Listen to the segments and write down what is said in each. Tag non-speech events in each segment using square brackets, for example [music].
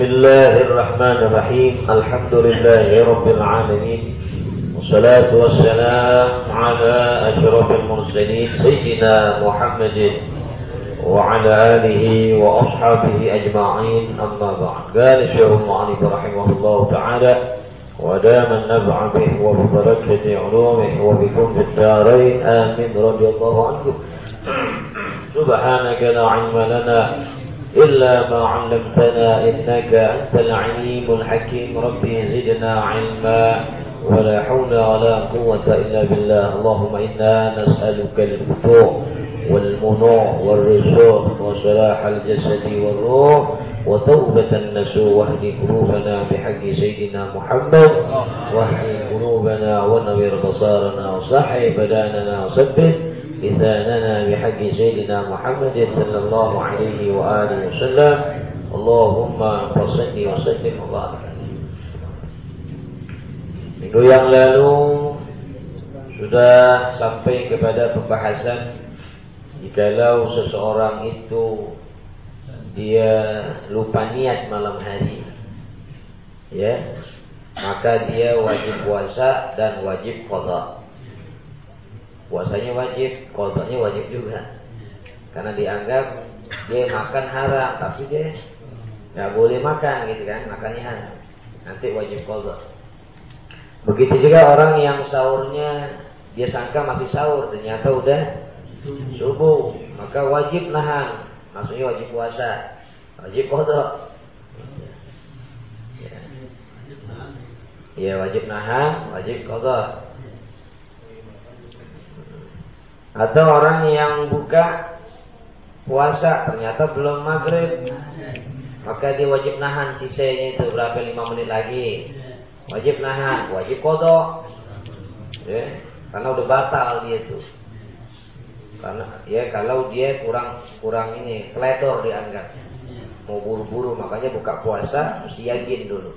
بسم الله الرحمن الرحيم. الحمد لله رب العالمين. والصلاة والسلام على أشرف المرسلين سيدنا محمد وعلى آله وأصحابه أجمعين. أما بعد. قال الشيخ المعلم رحمه الله تعالى ودام النبع به وببركة علومه وبكم في الدارين. آمين. رضي الله عنكم [clears throat] سبحانك لا علم لنا إلا ما علمتنا إنك أنت العليم الحكيم. ربي زدنا علما. ولا حول ولا قوة إلا بالله. اللهم إنا نسألك الفتوح والمنوع والرزق وصلاح الجسد والروح وتوبة النسوء. واهد قلوبنا بحق سيدنا محمد. واحي قلوبنا ونوير بصارنا. وصحي بداننا وثبت لساننا بحق سيدنا محمد صلى الله عليه وآله وسلم اللهم صل وسلم وبارك Minggu yang lalu sudah sampai kepada pembahasan jikalau seseorang itu dia lupa niat malam hari ya maka dia wajib puasa dan wajib qada puasanya wajib, kodoknya wajib juga. Karena dianggap dia makan haram, tapi dia nggak boleh makan gitu kan, makannya haram. Nanti wajib kodok. Begitu juga orang yang sahurnya dia sangka masih sahur, ternyata udah subuh, maka wajib nahan, maksudnya wajib puasa, wajib kodok. Ya wajib nahan, wajib kodok. Atau orang yang buka puasa ternyata belum maghrib, maka dia wajib nahan sisanya itu berapa lima menit lagi. Wajib nahan, wajib kodok. Ya, karena udah batal dia itu. Karena ya kalau dia kurang kurang ini kletor dianggap mau buru-buru makanya buka puasa mesti yakin dulu.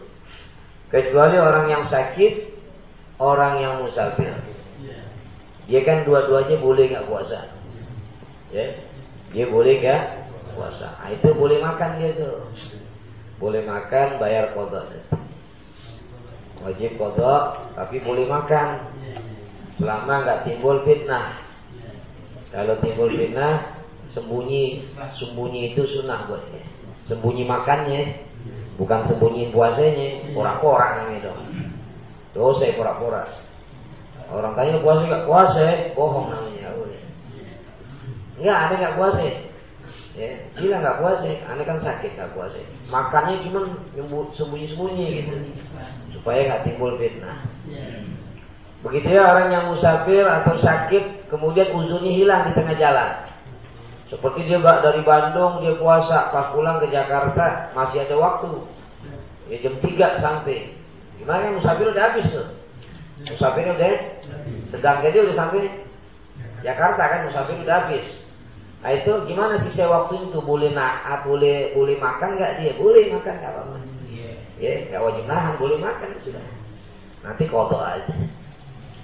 Kecuali orang yang sakit, orang yang musafir. Dia kan dua-duanya boleh nggak puasa. Ya. Dia boleh nggak puasa. Nah, itu boleh makan dia tuh. Boleh makan, bayar kodok. Wajib kodok, tapi boleh makan. Selama nggak timbul fitnah. Kalau timbul fitnah, sembunyi, sembunyi itu sunnah buat dia. Sembunyi makannya, bukan sembunyi puasanya. Pura-pura namanya dong. Dosa pura-pura. Orang tanya puasa nggak puasa, bohong namanya. Enggak, ada nggak puasa. Ya, gila nggak puasa, aneh kan sakit nggak puasa. Makannya cuma sembunyi-sembunyi gitu, supaya nggak timbul fitnah. Begitu ya orang yang musafir atau sakit, kemudian uzunnya hilang di tengah jalan. Seperti dia dari Bandung, dia puasa, pas pulang ke Jakarta, masih ada waktu. Ya jam 3 sampai. Gimana musafir udah habis tuh. Musafir udah sedang jadi udah sampai Jakarta kan musafir udah habis. Nah itu gimana sih saya waktu itu boleh naat, boleh boleh makan nggak dia? Boleh makan nggak apa-apa. Ya nggak wajib nahan, boleh makan sudah. Nanti kodok aja.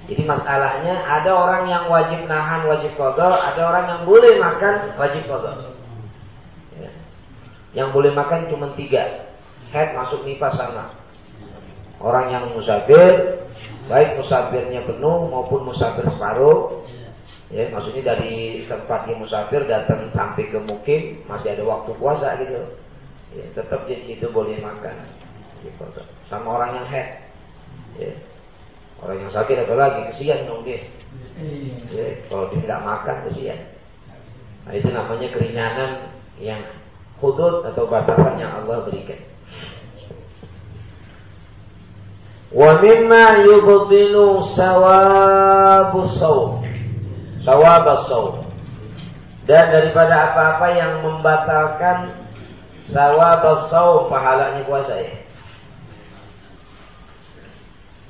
Jadi masalahnya ada orang yang wajib nahan, wajib kodok, ada orang yang boleh makan, wajib kodok. Ya. Yang boleh makan cuma tiga. Head masuk nifas sama. Orang yang musafir, baik musafirnya penuh maupun musafir separuh, ya maksudnya dari tempat dia musafir datang sampai ke mukim masih ada waktu puasa gitu, ya, tetap di situ boleh makan. Gitu. Sama orang yang head, ya. orang yang sakit atau lagi kesian dong dia. Ya, kalau dia tidak makan kesian. Nah itu namanya keringanan yang hudud atau batasan yang Allah berikan. Wa mimma yubtilu sawabu saum. Sawab saum. Dan daripada apa-apa yang membatalkan sawab saum pahalanya puasa ya.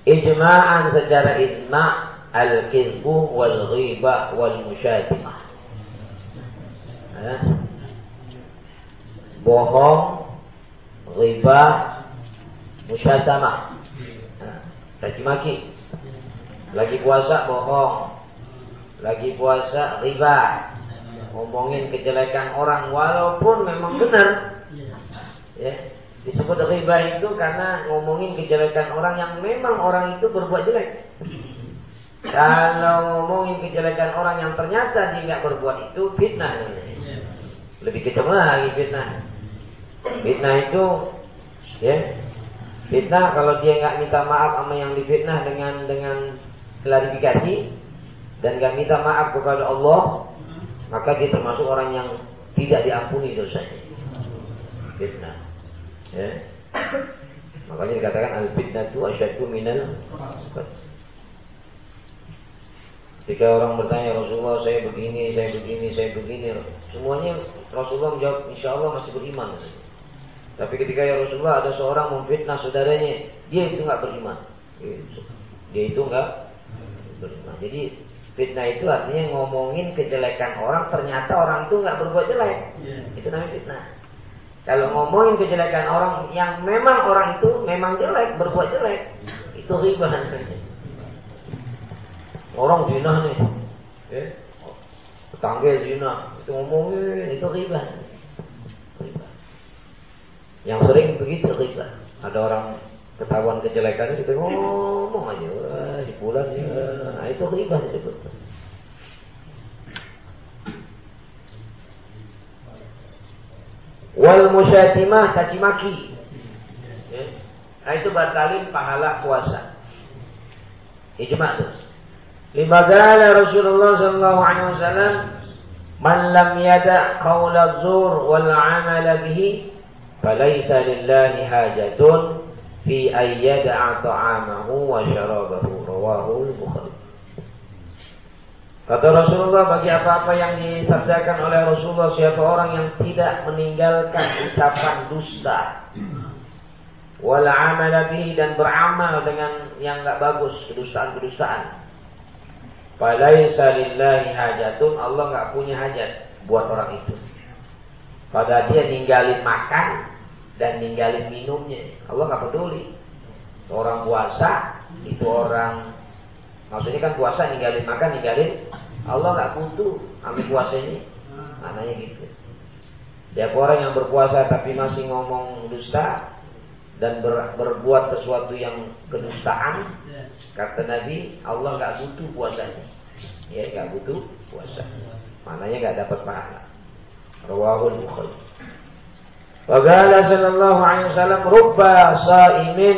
Ijma'an secara ijma' al-kizbu wal ghibah wal musyatimah. Bohong, ghibah, musyatamah caci maki. Lagi puasa bohong. Lagi puasa riba. Ngomongin kejelekan orang walaupun memang benar. Ya. Disebut riba itu karena ngomongin kejelekan orang yang memang orang itu berbuat jelek. Kalau ngomongin kejelekan orang yang ternyata dia nggak berbuat itu fitnah. Lebih kecil lagi fitnah. Fitnah itu ya fitnah kalau dia nggak minta maaf sama yang difitnah dengan dengan klarifikasi dan nggak minta maaf kepada Allah maka dia termasuk orang yang tidak diampuni dosanya. Fitnah. Ya. Makanya dikatakan al fitnah itu asyadu minal Ketika orang bertanya Rasulullah saya begini, saya begini, saya begini, semuanya Rasulullah menjawab Insya Allah masih beriman. Tapi ketika ya Rasulullah ada seorang memfitnah saudaranya, dia itu nggak beriman. Dia itu nggak beriman. Jadi fitnah itu artinya ngomongin kejelekan orang, ternyata orang itu nggak berbuat jelek. Itu namanya fitnah. Kalau ngomongin kejelekan orang yang memang orang itu memang jelek, berbuat jelek, itu riba. Orang zina nih. Ya. Tetangga zina. Itu ngomongin, itu. Riba. Yang sering begitu riba. Ada orang ketahuan kejelekannya kita ngomong aja. Wah, si bulan ya. Nah, itu riba disebut. Wal musyatimah caci maki. Ya. Nah itu batalin pahala puasa. Ijma tuh. Lima qala Rasulullah sallallahu alaihi wasallam man lam yada qaul az-zur wal 'amal bihi lillahi hajatun fi ay yada'a ta'amahu wa syarabahu rawahu al-bukhari Kata Rasulullah bagi apa-apa yang disabdakan oleh Rasulullah siapa orang yang tidak meninggalkan ucapan dusta wal amal dan beramal dengan yang enggak bagus kedustaan-kedustaan Falaisa lillahi hajatun Allah nggak punya hajat buat orang itu. Pada dia ninggalin makan dan ninggalin minumnya. Allah nggak peduli. Orang puasa itu orang maksudnya kan puasa ninggalin makan ninggalin Allah nggak butuh ambil puasanya. Maknanya gitu. Siapa orang yang berpuasa tapi masih ngomong dusta dan ber, berbuat sesuatu yang kedustaan, kata Nabi, Allah nggak butuh puasanya. Ya, nggak butuh puasa. Maknanya nggak dapat pahala. Rawahul Bukhari. Wa qala sallallahu alaihi wasallam rubba sa'imin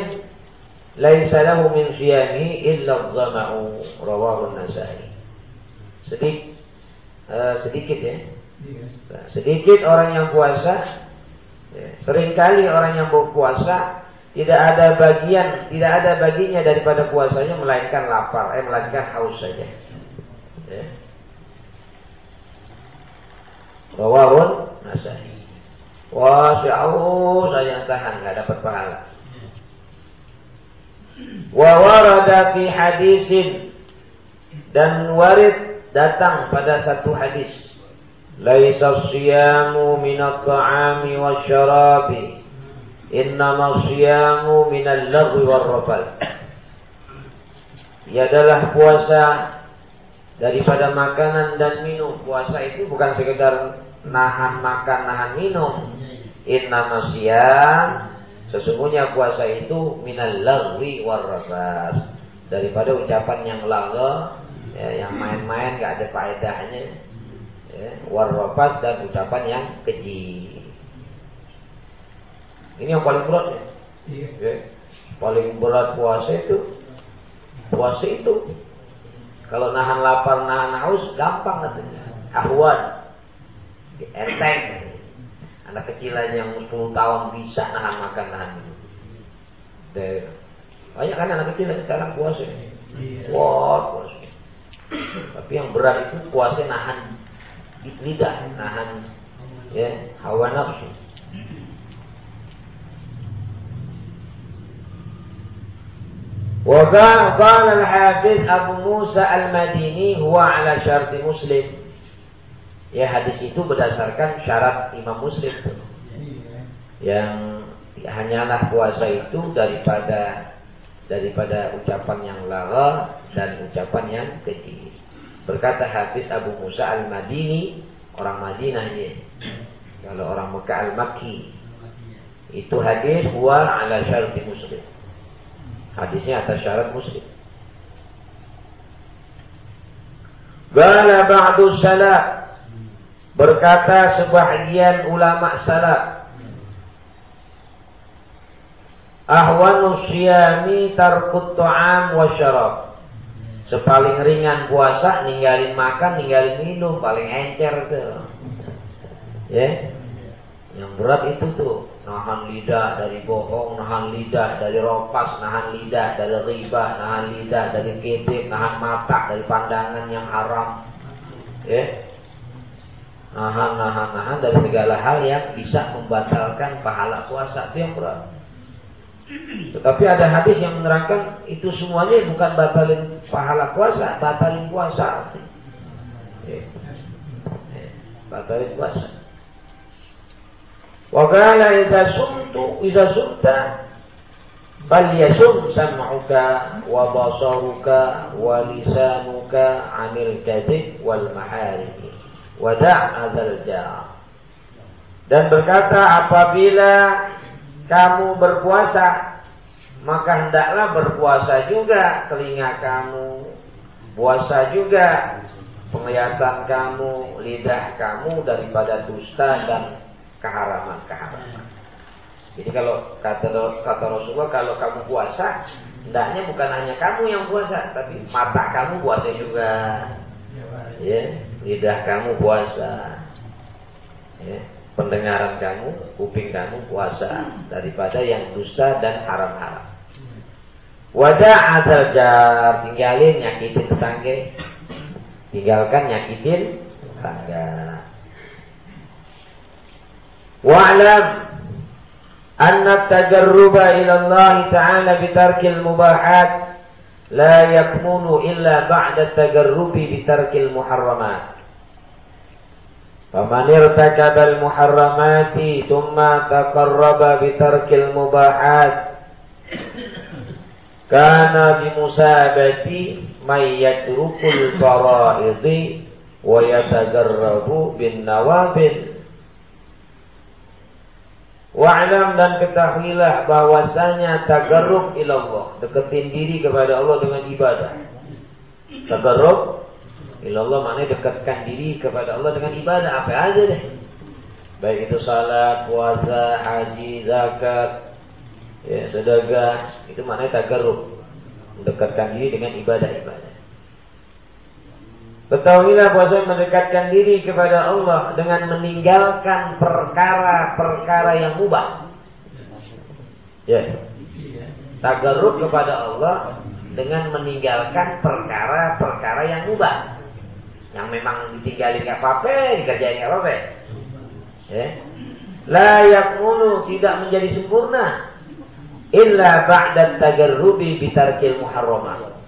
laisa lahu min siyami illa dhama'u rawahu nasai Sedikit uh, sedikit ya. Sedikit orang yang puasa Ya, sering kali orang yang berpuasa tidak ada bagian, tidak ada baginya daripada puasanya melainkan lapar, eh melainkan haus saja. Ya. Rawahul Nasai. Wasya'u sayang tahan nggak dapat pahala. Wa warada fi hadisin dan warid datang pada satu hadis. Laisa siyamu minat ta'ami wa syarabi. Innama siyamu minal lagwi war rafal. Ia adalah puasa daripada makanan dan minum. Puasa itu bukan sekedar nahan makan, nahan minum. Inna masyam Sesungguhnya puasa itu minal lagwi warrafas daripada ucapan yang laga, ya, yang main-main gak ada faedahnya ya, warrafas dan ucapan yang keji. Ini yang paling berat ya. Iya. ya. Paling berat puasa itu puasa itu kalau nahan lapar, nahan haus gampang katanya. Ahwan. Enteng. Anak kecil aja yang 10 tahun bisa nahan makan, nahan minum. Banyak kan anak kecil sekarang puasa. Iya. Wah, puasa. Tapi yang berat itu puasa nahan lidah nahan ya hawa nafsu وقال الحافظ أبو موسى المديني هو على شرط مسلم ya hadis itu berdasarkan syarat Imam Muslim yang hanyalah puasa itu daripada daripada ucapan yang lara dan ucapan yang keji. Berkata Hafiz Abu Musa Al-Madini, orang Madinah ya. Kalau orang Mekah Al-Makki. Itu hadis huwa ala syarti muslim. Hadisnya atas syarat muslim. Gala ba'du salaf berkata sebahagian ulama salaf ahwanu syami tarkut ta'am wa syarab. Sepaling ringan puasa ninggalin makan ninggalin minum paling encer tuh ya yang berat itu tuh nahan lidah dari bohong, nahan lidah dari ropas, nahan lidah dari riba, nahan lidah dari kedip, nahan mata dari pandangan yang haram. Ya. Nahan, nahan, nahan dari segala hal yang bisa membatalkan pahala puasa itu yang berat. Tetapi ada hadis yang menerangkan itu semuanya bukan batalin pahala puasa, batalin puasa. Ya. Ya. Batalin puasa. Wa qala idza sumtu idza sumta falyasum sam'uka wa basaruka wa lisanuka 'anil kadhib wal maharim wa da' Dan berkata apabila kamu berpuasa maka hendaklah berpuasa juga telinga kamu puasa juga penglihatan kamu lidah kamu daripada dusta dan keharaman-keharaman. Jadi kalau kata kata Rasulullah kalau kamu puasa, hendaknya bukan hanya kamu yang puasa, tapi mata kamu puasa juga. Ya, lidah kamu puasa. Ya, pendengaran kamu, kuping kamu puasa daripada yang dusta dan haram-haram. Wadah adal jar tinggalin nyakitin tetangga, tinggalkan nyakitin tetangga. واعلم أن التجرب إلى الله تعالى بترك المباحات لا يكمن إلا بعد التجرب بترك المحرمات. فمن ارتكب المحرمات ثم تقرب بترك المباحات كان بمسابة من يترك الفرائض ويتجرب بالنوافل. Wa'lam dan ketahuilah bahwasanya tagarrub ilallah, deketin diri kepada Allah dengan ibadah. Tagarrub ilallah maknanya dekatkan diri kepada Allah dengan ibadah apa aja deh. Baik itu salat, puasa, haji, zakat, ya, sedekah, itu maknanya tagarrub. Mendekatkan diri dengan ibadah-ibadah. Ketahuilah bahwa mendekatkan diri kepada Allah dengan meninggalkan perkara-perkara yang mubah. Ya. Kepada Allah dengan meninggalkan perkara-perkara yang mubah. Yang memang ditinggalin gak apa-apa, dikerjain gak apa-apa. Ya. La yakmunu tidak menjadi sempurna illa ba'da tagarrubi bitarkil muharramat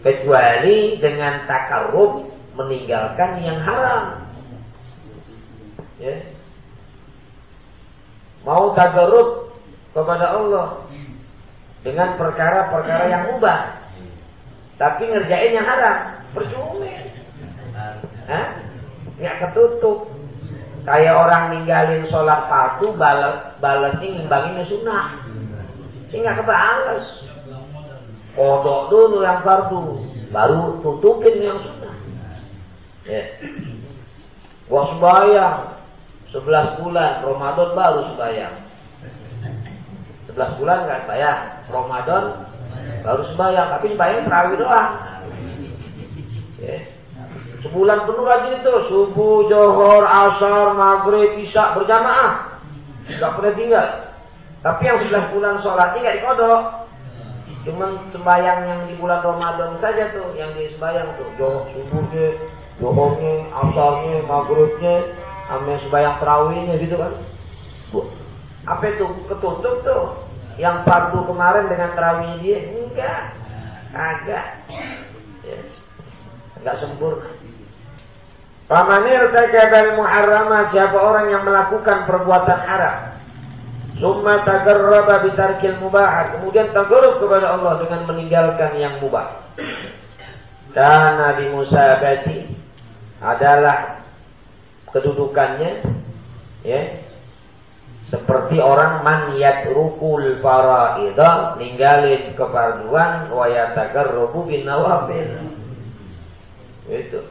kecuali dengan takarrub meninggalkan yang haram. Ya. Mau takarrub kepada Allah dengan perkara-perkara yang mubah. Tapi ngerjain yang haram, percuma. Nggak ketutup. Kayak orang ninggalin sholat fardu, balas, balasnya ngimbangin sunnah. Ini nggak kebalas. Kodok dulu yang fardu, baru tutupin yang sunnah. Ya. Gua sembahyang 11 bulan Ramadan baru sembahyang. 11 bulan nggak sembahyang, Ramadan baru sembahyang, tapi sembahyang terawih doang. Ya. Sebulan penuh lagi itu subuh, johor, asar, maghrib, isya berjamaah. Gak pernah tinggal. Tapi yang 11 bulan sholatnya nggak dikodok. Cuman sembahyang yang di bulan Ramadan saja tuh yang disembahyang tuh, johor subuhnya, Zuhurnya, asalnya, maghribnya, sama sembahyang terawihnya gitu kan. Apa itu ketutup tuh? Yang fardu kemarin dengan terawih dia enggak, agak, ya. enggak sempurna. Pamanir takabal muharrama siapa orang yang melakukan perbuatan haram. Summa tagarraba bitarkil mubah. Kemudian tagarrub kepada Allah dengan meninggalkan yang mubah. Karena di musabati adalah kedudukannya ya Seperti orang man yatrukul faraidah ninggalin kefarduan wa yatagarrabu bin nawafil. Itu.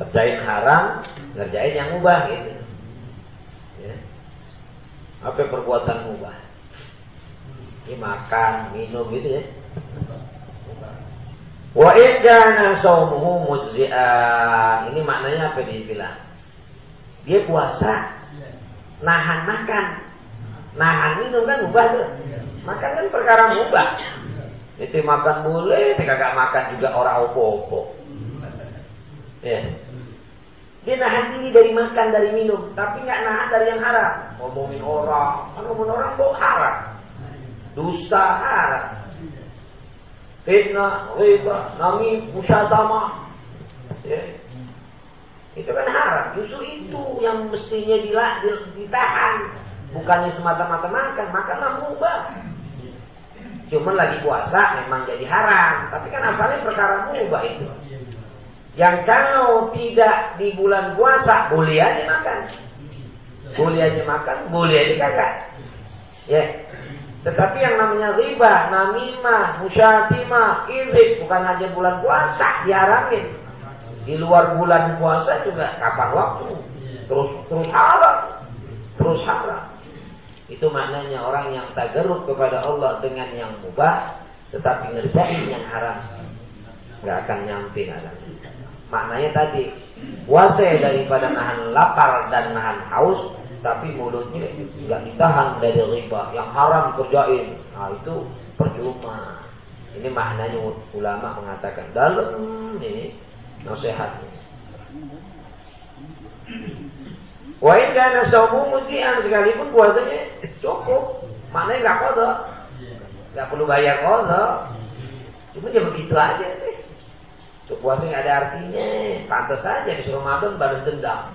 Kerjain haram, ngerjain yang mubah gitu. Ya. Apa perbuatan mubah? Ini makan, minum gitu ya. Wa idana saumuhu mujzi'an. Ini maknanya apa dibilang? Dia puasa nahan makan, nahan minum kan ubah tuh. Makan kan perkara ubah. Itu makan boleh, kagak makan juga orang opo-opo. Ya. Dia nahan diri dari makan, dari minum, tapi nggak nahan dari yang haram. Ngomongin orang, kan ngomongin orang kok haram. Dusta haram. Fitnah, riba, nami, musyadama. Ya. Itu kan haram. Justru itu yang mestinya ditahan. Bukannya semata-mata makan. Makanlah mubah. Cuman lagi puasa memang jadi haram. Tapi kan asalnya perkara mubah itu. Yang kalau tidak di bulan puasa boleh aja makan. Boleh aja makan, boleh aja kagak. Ya. Tetapi yang namanya riba, namimah, musyatimah, irik bukan hanya bulan puasa diharamin. Di luar bulan puasa juga kapan waktu. Terus terus haram. Terus haram. Itu maknanya orang yang tagarut kepada Allah dengan yang mubah. Tetapi ngerjain yang haram. Gak akan nyampe haram. Maknanya tadi. Puasa daripada nahan lapar dan nahan haus. Tapi mulutnya nggak ditahan dari riba. Yang haram kerjain. Nah itu percuma. Ini maknanya ulama mengatakan dalam ini nasihat. Wa in kana saumu mujian sekalipun puasanya cukup. Maknanya enggak qada. Enggak perlu bayar qada. Cuma ya begitu aja deh. Puasa nggak ada artinya. Pantas saja di Ramadan balas dendam.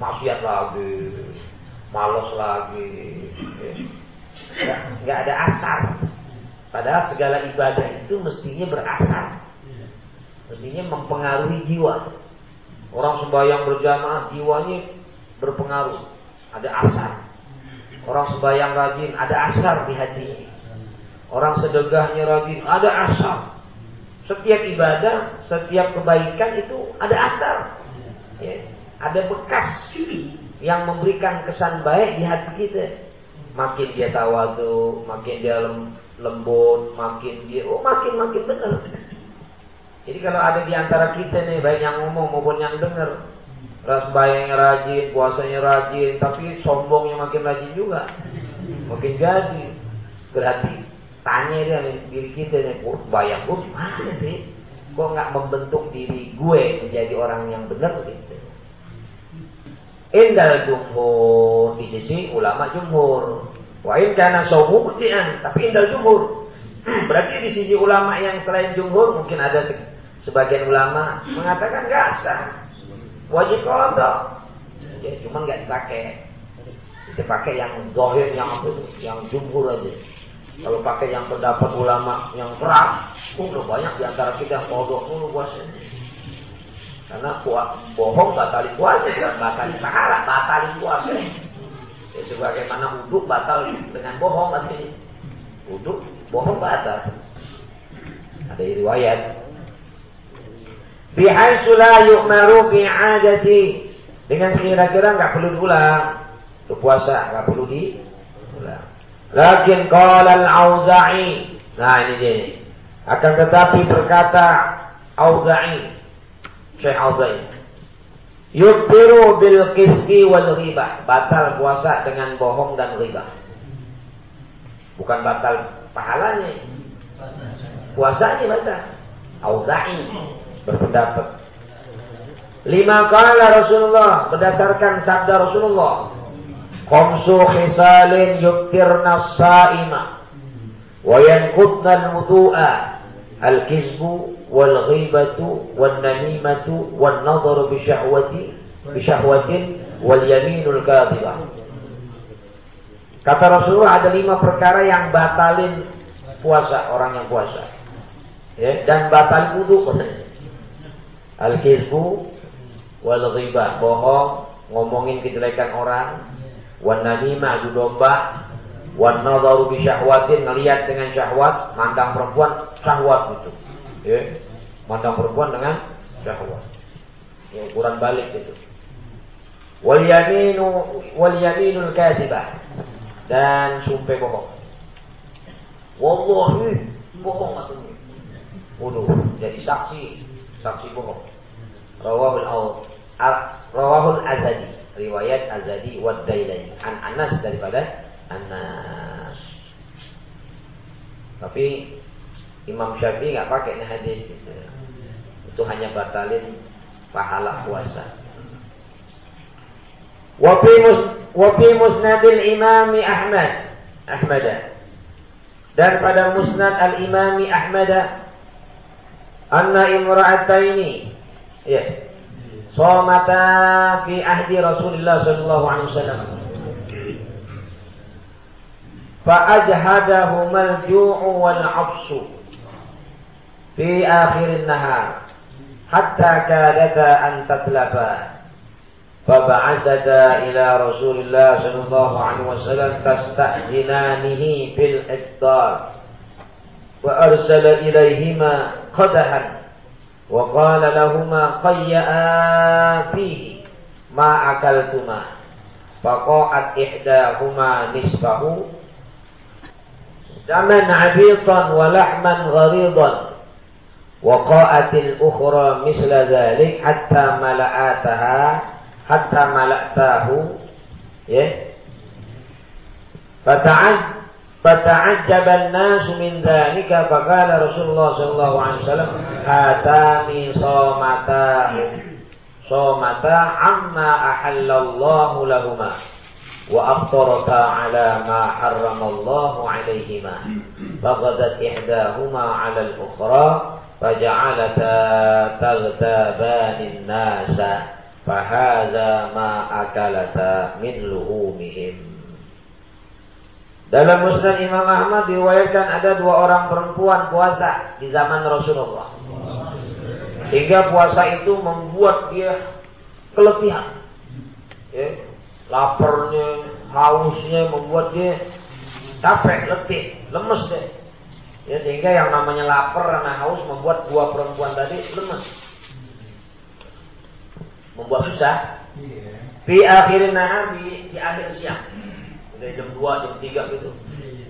Maksiat lagi. Malos lagi. Nggak ada asar. Padahal segala ibadah itu mestinya berasar. Mestinya mempengaruhi jiwa. Orang sembahyang berjamaah jiwanya berpengaruh. Ada asar. Orang sembahyang rajin ada asar di hatinya. Orang sedekahnya rajin ada asar. Setiap ibadah, setiap kebaikan itu ada asar. Ya, ada bekas yang memberikan kesan baik di hati kita. Makin dia tawadu, makin dia lembut, makin dia oh makin makin benar. Jadi kalau ada di antara kita nih baik yang ngomong maupun yang dengar ras bayangnya rajin, puasanya rajin, tapi sombongnya makin rajin juga, makin jadi. Berarti tanya dia nih, diri kita nih, bayang gue gimana sih? Kok nggak membentuk diri gue menjadi orang yang benar gitu? Indal jumhur di sisi ulama jumhur. Wa in kana saumu tapi indal jumhur. [clears throat] Berarti di sisi ulama yang selain jumhur mungkin ada sebagian ulama mengatakan nggak sah. Wajib kodok. Ya, cuma nggak dipakai. Dipakai yang zohir, yang apa itu, yang jumhur aja. Kalau pakai yang pendapat ulama yang keras, oh, banyak di antara kita yang mulu puasa. Karena bohong batalin puasa, dan batalin pahala, batalin puasa. Ya, sebagaimana uduk batal dengan bohong nanti. Uduk, bohong batal. Ada riwayat Bihaitsu la yu'maru adati. Dengan sekira-kira nggak perlu diulang. Itu puasa nggak perlu diulang. Lakin qala al-Auza'i. Nah ini dia. Akan tetapi berkata Auza'i. Syekh Auza'i. Yubtiru bil qisqi wal ghibah. Batal puasa dengan bohong dan ghibah. Bukan batal pahalanya. Puasanya batal. Auza'i berpendapat. Lima kala Rasulullah berdasarkan sabda Rasulullah. Khamsu khisalin yuktirna sa'ima wa yankudna al-wudu'a al-kizbu bi syahwati bi syahwatin wal yaminul kadhibah. Kata Rasulullah ada lima perkara yang batalin puasa orang yang puasa. Ya, dan batal wudhu. Al-kizbu wal ghibah, bohong, ngomongin kejelekan orang, wan namimah adu domba, wan nadharu bi syahwatin ngelihat dengan syahwat, mandang perempuan syahwat itu. Ya. Mandang perempuan dengan syahwat. Ya, ukuran balik itu. Wal yaminu wal yaminul kadhibah dan sumpah bohong. Wallahi bohong maksudnya. Waduh, jadi saksi, saksi bohong. Rawahul al Rawahul Azadi, riwayat Azadi wa Dailani. An Anas daripada Anas. Tapi Imam Syafi'i nggak pakai nih hadis gitu. Itu hanya batalin pahala puasa. Wafi mus musnadil imami Ahmad Ahmad dan pada musnad al imami Ahmad anna imra'ataini ya somata fi ahdi Rasulullah sallallahu alaihi wasallam fa ajhadahuma al-ju'u wal 'absu fi akhir an-nahar hatta kadata an tatlaba فبعثتا إلى رسول الله صلى الله عليه وسلم تستأذنانه بالإفطار وأرسل إليهما قدحا. وقال لهما قيئا فيه ما أكلتما. فقاعت إحداهما نصفه. دما عبيطا ولحما غريضا. وقاءت الأخرى مثل ذلك حتى ملأتها حتى ملأتاه إيه؟ فتعجب الناس من ذلك فقال رسول الله صلى الله عليه وسلم هاتان صامتا صامتا عما أحل الله لهما وأفطرتا على ما حرم الله عليهما فغدت إحداهما على الأخرى faja'alata taghtabani an-nasa Fahaza ma akalata min luhumihim. Dalam musnad Imam Ahmad diriwayatkan ada dua orang perempuan puasa di zaman Rasulullah. Hingga puasa itu membuat dia kelebihan. Ya, laparnya, hausnya membuat dia capek, letih, lemes deh. Ya, sehingga yang namanya lapar karena haus membuat dua perempuan tadi lemes membuat susah. Iya. Di akhirin nahar di, di akhir siang. Dari jam 2, jam 3 gitu.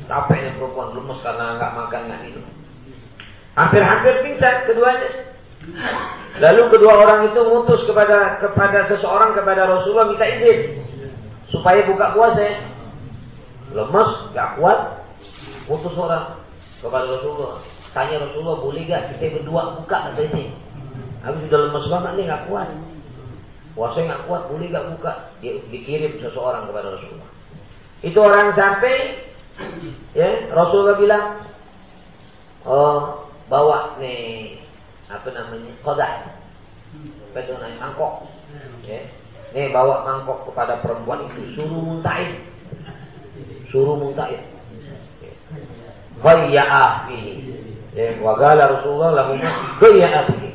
Capeknya perempuan lemes karena nggak makan nggak minum. Hampir-hampir pingsan keduanya. Lalu kedua orang itu mengutus kepada kepada seseorang kepada Rasulullah minta izin supaya buka puasa. Lemes, nggak kuat, utus orang kepada Rasulullah. Tanya Rasulullah boleh gak kita berdua buka kata ini. Habis sudah lemes banget nih nggak kuat. Puasa nggak kuat, boleh nggak buka? Dia dikirim seseorang kepada Rasulullah. Itu orang sampai, ya Rasulullah bilang, oh bawa nih apa namanya apa itu namanya mangkok, ya. Nih bawa mangkok kepada perempuan itu suruh muntahin, suruh muntahin. Ghayya'ah bihi. Ya, wagala Rasulullah lahumma ghayya'ah bihi.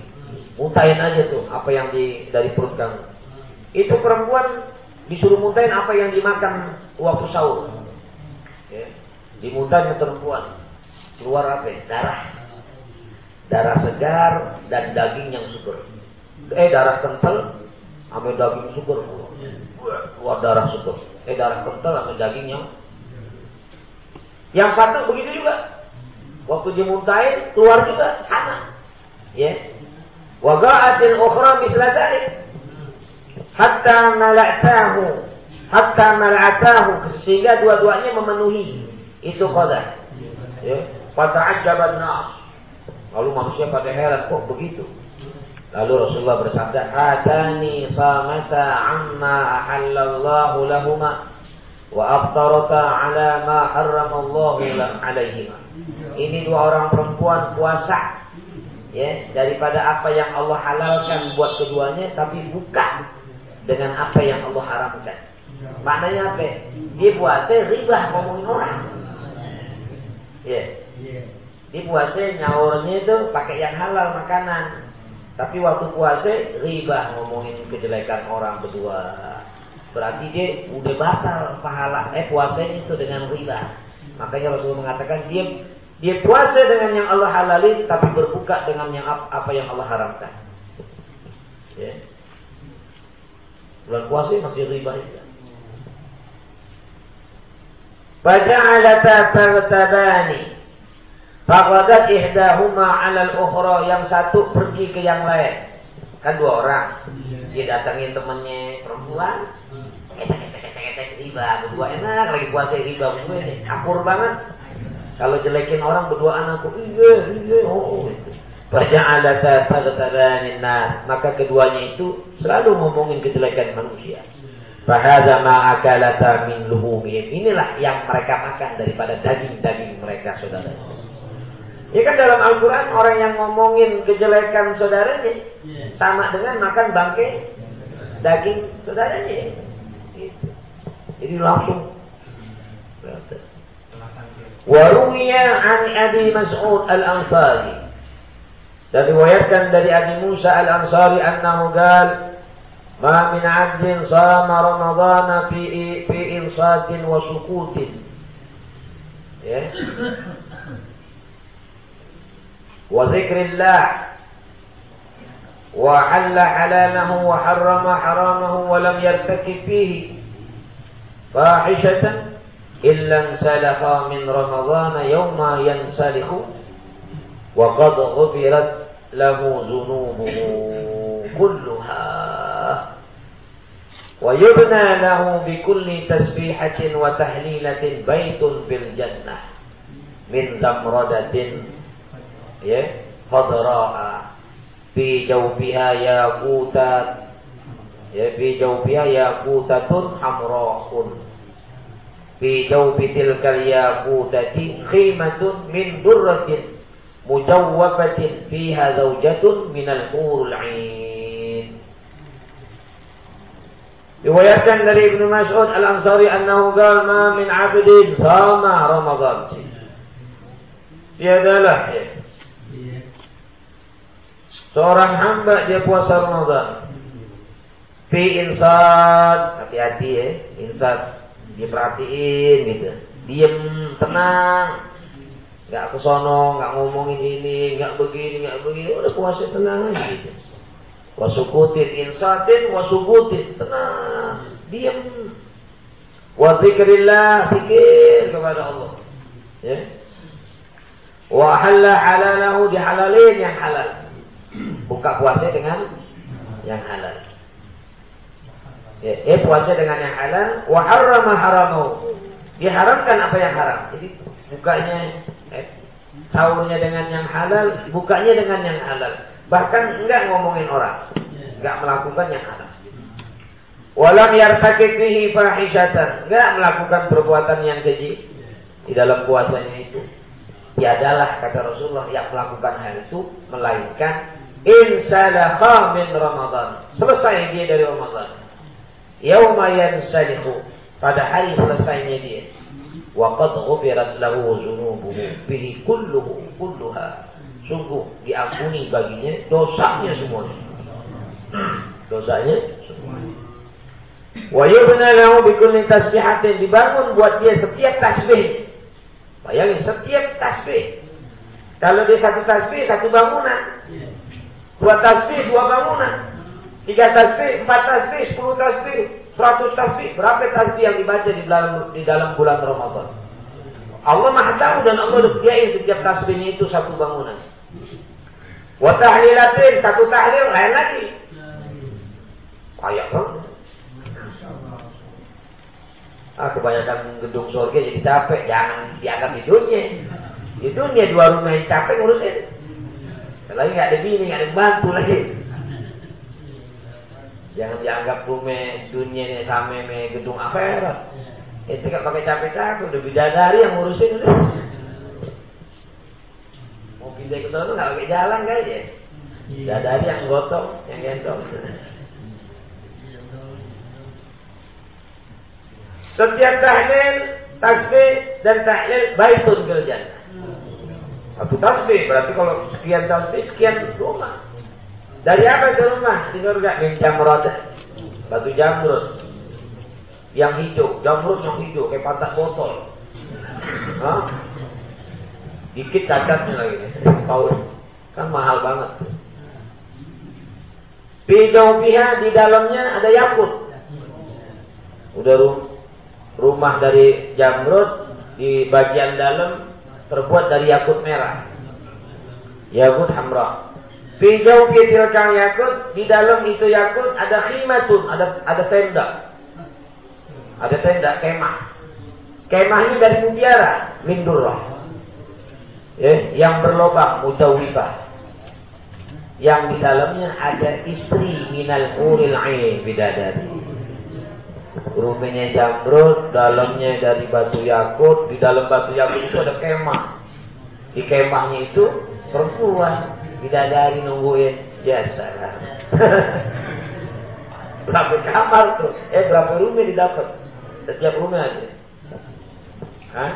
Muntahin aja tuh apa yang di dari perut kamu. Itu perempuan disuruh muntahin apa yang dimakan waktu sahur. Ya. Dimuntahin perempuan. Keluar apa? Darah. Darah segar dan daging yang subur. Eh darah kental sama daging subur keluar. darah subur. Eh darah kental sama daging yang yang satu begitu juga. Waktu dimuntahin keluar juga sama. Ya. Waga'atil ukhra misla. Hatta mala'tahu. Hatta mala'tahu sehingga dua-duanya memenuhi itu qada. Ya. Fata'ajjaban nas. Lalu manusia pada heran kok begitu. Lalu Rasulullah bersabda, "Hadani samata amma ahallallahu lahuma aftarata ala ma harramallahu alaihima." Ini dua orang perempuan puasa ya daripada apa yang Allah halalkan buat keduanya tapi bukan dengan apa yang Allah haramkan. Maknanya apa? Dia puasa riba ngomongin orang. Ya. Dia puasa nyaurnya itu pakai yang halal makanan. Tapi waktu puasa riba ngomongin kejelekan orang berdua. Berarti dia udah batal pahala eh puasanya itu dengan riba. Makanya Rasulullah mengatakan dia dia puasa dengan yang Allah halalin tapi berbuka dengan yang apa yang Allah haramkan. Ya. Bulan puasa masih riba juga. Faja'alata tartabani. Faqadat ihdahuma 'ala al-ukhra, yang satu pergi ke yang lain. Kan dua orang. Dia datangin temannya perempuan. Ketek-ketek riba, berdua enak lagi puasa riba gue ini. Akur banget. Kalau jelekin orang berduaan aku, iya, iya, oh, oh. Baca alata fagtabanin nas. Maka keduanya itu selalu ngomongin kejelekan manusia. Fahadha ma'akalata min luhumihim. Inilah yang mereka makan daripada daging-daging mereka, saudara. Ya kan dalam Al-Quran orang yang ngomongin kejelekan saudaranya sama dengan makan bangkai daging saudaranya. يجي العصر وروي عن أبي مسعود الأنصاري لروايتا دل أبي موسى الأنصاري أنه قال ما من عبد صام رمضان في في إنصات وسكوت وذكر الله وحل حلاله وحرم حرامه ولم يرتكب فيه فاحشة إلا انسلخ من رمضان يوم ينسلخ وقد غفرت له ذنوبه كلها. ويبنى له بكل تسبيحة وتحليلة بيت في الجنة من زمردة خضراء في جوفها ياقوتات ya fi في جوفها ياقوتة fi jawbi tilkal تلك الياقوتة خيمة من درة مجوفة فيها زوجة من الحور ain يويتن dari Ibnu Mas'ud Al-Ansari annahu qala ma min 'abdin sama Ramadan. Dia adalah ya. Seorang hamba dia puasa Ramadan. Fi insad, hati-hati ya, insad dia perhatiin gitu. Diem tenang. Nggak kesono nggak ngomongin ini nggak begini nggak begini. Udah puasa tenang aja gitu. Wasukutin insatin wasukutin. Tenang. Diem. Wa zikrillah pikir kepada Allah. Ya. Wa halal halalahu dihalalin yang halal. Buka puasa dengan yang halal Ya, eh puasa dengan yang halal, wa harrama haramu. Diharamkan apa yang haram. Jadi bukanya eh, sahurnya dengan yang halal, bukanya dengan yang halal. Bahkan enggak ngomongin orang, enggak melakukan yang haram. Walam yartakib fihi fahishatan, enggak melakukan perbuatan yang keji di dalam puasanya itu. Tiadalah kata Rasulullah yang melakukan hal itu melainkan insalakha min Ramadan. Selesai dia dari Ramadan yauma yansalihu pada hari selesainya dia. Wa qad ghufirat lahu dzunubuhu bihi kulluhu kulluha. Sungguh diampuni baginya dosanya semuanya. Dosanya semuanya. Wa yubna lahu tasbihatin. Dibangun buat dia setiap tasbih. Bayangin setiap tasbih. Kalau dia satu tasbih satu bangunan. Dua tasbih dua bangunan Tiga tasbih, empat tasbih, sepuluh tasbih, seratus tasbih. Berapa tasbih yang dibaca di dalam di dalam bulan Ramadan? Allah Maha tahu dan Allah sediain setiap tasbihnya itu satu bangunan. Wa tahlilatin, satu tahlil lain lagi. Kayak banget. Ah, kebanyakan gedung surga jadi capek, jangan dianggap di dunia. Di dunia dua rumah yang capek ngurusin. Lagi nggak ada bini, nggak ada bantu lagi. Jangan dianggap rumah dunia ini sama me gedung akhirat. Itu kan pakai capek-capek, udah bidadari yang ngurusin udah. Mau pindah ke sana nggak pakai jalan kan ya? Bidadari yang gotong, yang gendong. Setiap tahlil, tasbih dan tahlil baitun fil jannah. Satu tasbih berarti kalau sekian tasbih sekian rumah. Dari apa itu rumah di surga? Min jamrod. Batu jamrud. yang hijau, jamrut yang hijau kayak pantat botol. Hah? Dikit cacatnya lagi. Tahu kan mahal banget. Bidaubiha di dalamnya ada yakut. Udah rum rumah dari jamrut di bagian dalam terbuat dari yakut merah. Yakut hamra. Bidaubi tilkal yakut di dalam itu yakut ada khimatun, ada ada tenda. Ada tenda kemah. Kemahnya dari mutiara, mindurah. Ya, yang berlobang mujawibah yang di dalamnya ada istri minal uril ain bidadari. Rumahnya jamrut, dalamnya dari batu yakut, di dalam batu yakut itu ada kemah. Di kemahnya itu perempuan bidadari nungguin biasa. [laughs] berapa kamar tuh? Eh berapa rumah didapat? Setiap rumah aja. Hah?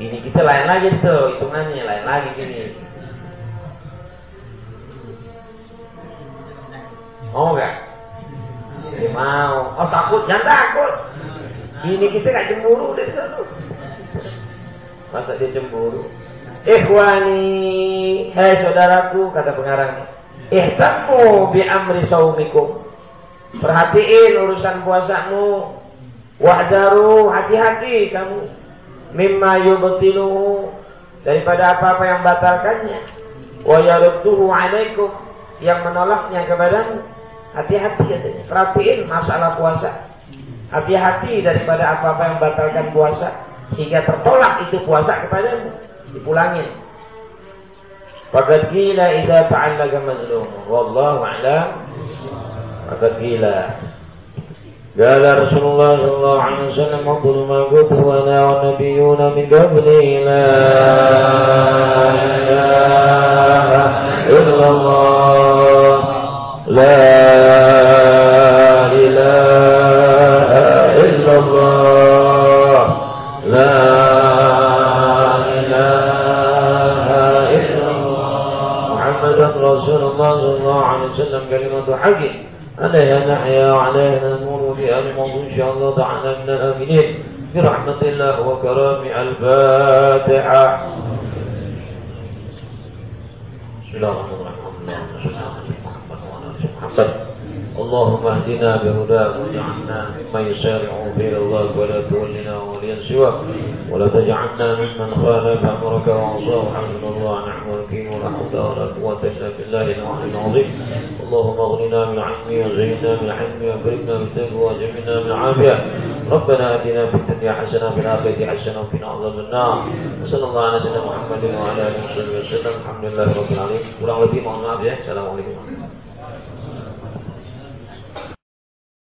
Ini kita lain lagi tuh hitungannya lain lagi gini. Mau nggak? Ya, mau. Oh takut, jangan takut. Ini kita nggak cemburu dari sana. Masa dia cemburu? Ikhwani, hei saudaraku, kata pengarangnya. Ihtamu bi amri saumikum. Perhatiin urusan puasamu. Wahdaru, hati-hati kamu. Mimma yubtiluhu. Daripada apa-apa yang batalkannya. Wa yarudduhu alaikum. Yang menolaknya kepadamu. Hati-hati katanya. Perhatiin masalah puasa. Hati-hati daripada apa-apa yang batalkan puasa. Sehingga tertolak itu puasa kepadamu Dipulangin. Fakat gila idha ta'allaga mazlum. Wallahu a'lam. Fakat gila. قال رسول الله صلى الله عليه وسلم أفضل ما قلت وأنا والنبيون من قبلي لا إله إلا الله لا كلمة حق عليها نحيا وعليها نموت بها نموت إن شاء الله تعالى من الآمنين. برحمة الله وكرام الفاتحة. بسم الله الرحمن الرحيم. محمد اللهم اهدنا بهداك واجعلنا ممن يسارع في الله ولا تولنا وليا سواك ولا تجعلنا ممن خالف أمرك وعصاه حسبنا الله نعم الوكيل. ولا حول ولا قوة إلا بالله العلي العظيم. اللهم اغننا من علم وزينا من حلم واكرمنا بالتقوى وجملنا من عافية. ربنا آتنا في الدنيا حسنة وفي الآخرة حسنة وقنا عذاب النار. وصلى الله على سيدنا محمد وعلى آله وصحبه وسلم. الحمد لله رب العالمين. kurang lebih mohon maaf ya assalamualaikum